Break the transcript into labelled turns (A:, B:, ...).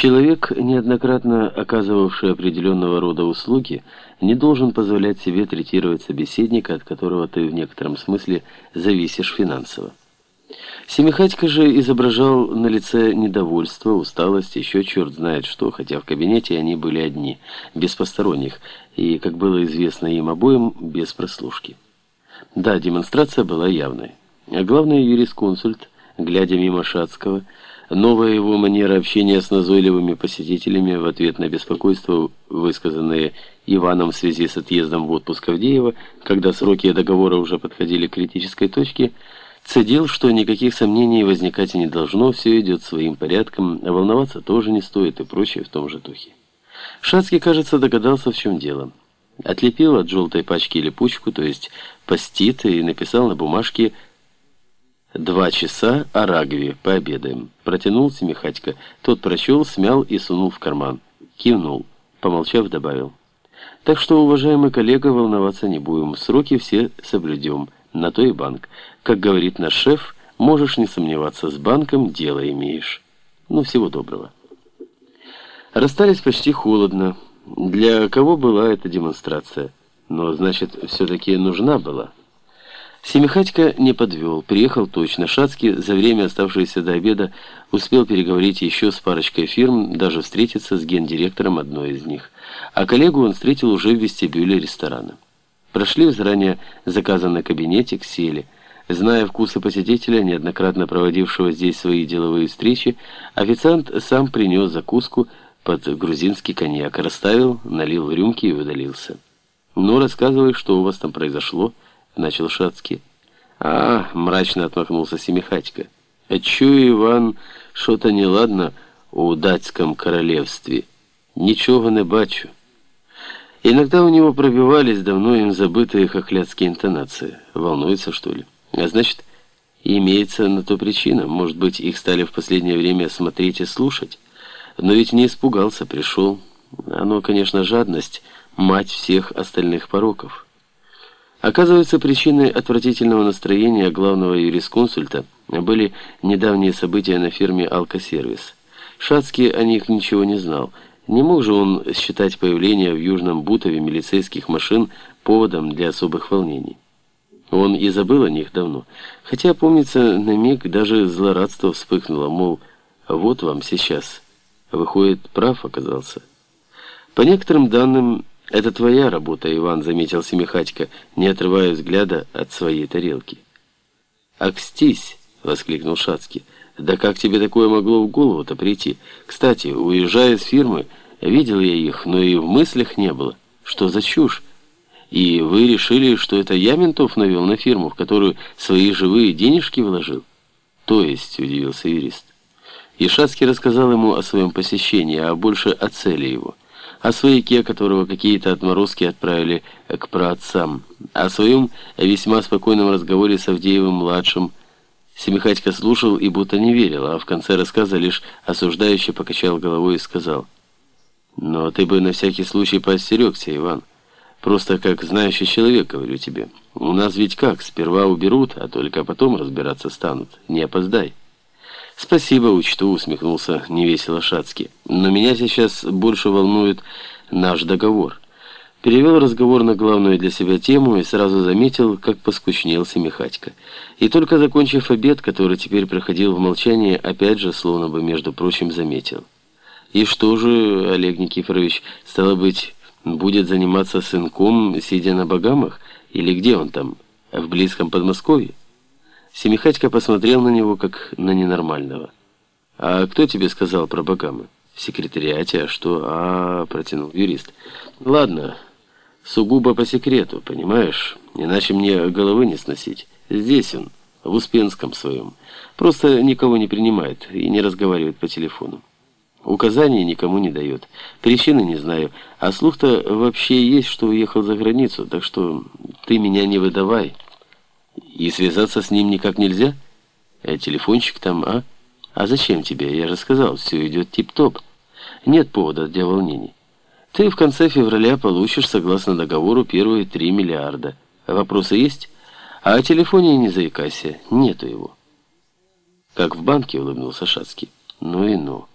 A: Человек, неоднократно оказывавший определенного рода услуги, не должен позволять себе третировать собеседника, от которого ты в некотором смысле зависишь финансово. Семихатько же изображал на лице недовольство, усталость, еще черт знает что, хотя в кабинете они были одни, без посторонних, и, как было известно им обоим, без прослушки. Да, демонстрация была явной. А главный юрисконсульт, глядя мимо Шацкого, Новая его манера общения с назойливыми посетителями в ответ на беспокойство, высказанное Иваном в связи с отъездом в отпуск Авдеева, когда сроки договора уже подходили к критической точке, цедил, что никаких сомнений возникать не должно, все идет своим порядком, а волноваться тоже не стоит и прочее в том же духе. Шацкий, кажется, догадался, в чем дело. Отлепил от желтой пачки липучку, то есть постит, и написал на бумажке «Два часа, а рагви, пообедаем». Протянул Семихатько. Тот прочел, смял и сунул в карман. Кивнул. Помолчав, добавил. «Так что, уважаемый коллега, волноваться не будем. Сроки все соблюдем. На то и банк. Как говорит наш шеф, можешь не сомневаться, с банком дело имеешь. Ну, всего доброго». Расстались почти холодно. Для кого была эта демонстрация? Но, значит, все-таки нужна была. Семихатько не подвел, приехал точно. Шацкий за время, оставшееся до обеда, успел переговорить еще с парочкой фирм, даже встретиться с гендиректором одной из них. А коллегу он встретил уже в вестибюле ресторана. Прошли в заранее заказанный кабинетик, сели. Зная вкусы посетителя, неоднократно проводившего здесь свои деловые встречи, официант сам принес закуску под грузинский коньяк, расставил, налил рюмки и удалился. «Ну, рассказывай, что у вас там произошло?» — начал Шацкий. «А, — мрачно отмахнулся Семихатько, — а чую, Иван, что-то неладно у датском королевстве. Ничего не бачу». Иногда у него пробивались давно им забытые хохлядские интонации. Волнуется, что ли? А значит, имеется на то причина. Может быть, их стали в последнее время смотреть и слушать. Но ведь не испугался, пришел. Оно, конечно, жадность, мать всех остальных пороков. Оказывается, причиной отвратительного настроения главного юрисконсульта были недавние события на фирме «Алкосервис». Шацкий о них ничего не знал. Не мог же он считать появление в Южном Бутове милицейских машин поводом для особых волнений. Он и забыл о них давно. Хотя, помнится, на миг даже злорадство вспыхнуло, мол, вот вам сейчас. Выходит, прав оказался. По некоторым данным, «Это твоя работа, Иван», — заметил Семихатько, не отрывая взгляда от своей тарелки. «Акстись!» — воскликнул Шацкий. «Да как тебе такое могло в голову-то прийти? Кстати, уезжая из фирмы, видел я их, но и в мыслях не было. Что за чушь? И вы решили, что это я ментов навел на фирму, в которую свои живые денежки вложил?» «То есть», — удивился юрист. И Шацкий рассказал ему о своем посещении, а больше о цели его о свояке, которого какие-то отморозки отправили к праотцам, о своем весьма спокойном разговоре с Авдеевым-младшим. Семихатько слушал и будто не верил, а в конце рассказа лишь осуждающе покачал головой и сказал, «Но ты бы на всякий случай поостерегся, Иван. Просто как знающий человек, говорю тебе. У нас ведь как, сперва уберут, а только потом разбираться станут. Не опоздай». «Спасибо, учту», — усмехнулся невесело Шацкий. «Но меня сейчас больше волнует наш договор». Перевел разговор на главную для себя тему и сразу заметил, как поскучнел Семихатько. И только закончив обед, который теперь проходил в молчании, опять же, словно бы, между прочим, заметил. «И что же, Олег Никифорович, стало быть, будет заниматься сынком, сидя на богамах? Или где он там, в близком Подмосковье?» Семихатько посмотрел на него, как на ненормального. «А кто тебе сказал про Багамы?» «В секретариате, а что?» «А, — протянул юрист. Ладно, сугубо по секрету, понимаешь? Иначе мне головы не сносить. Здесь он, в Успенском своем. Просто никого не принимает и не разговаривает по телефону. Указаний никому не дает. Причины не знаю. А слух-то вообще есть, что уехал за границу, так что ты меня не выдавай». И связаться с ним никак нельзя? А телефончик там, а? А зачем тебе? Я же сказал, все идет тип-топ. Нет повода для волнений. Ты в конце февраля получишь, согласно договору, первые три миллиарда. Вопросы есть? А о телефоне не заикайся, нету его. Как в банке улыбнулся Шацкий. Ну и ну.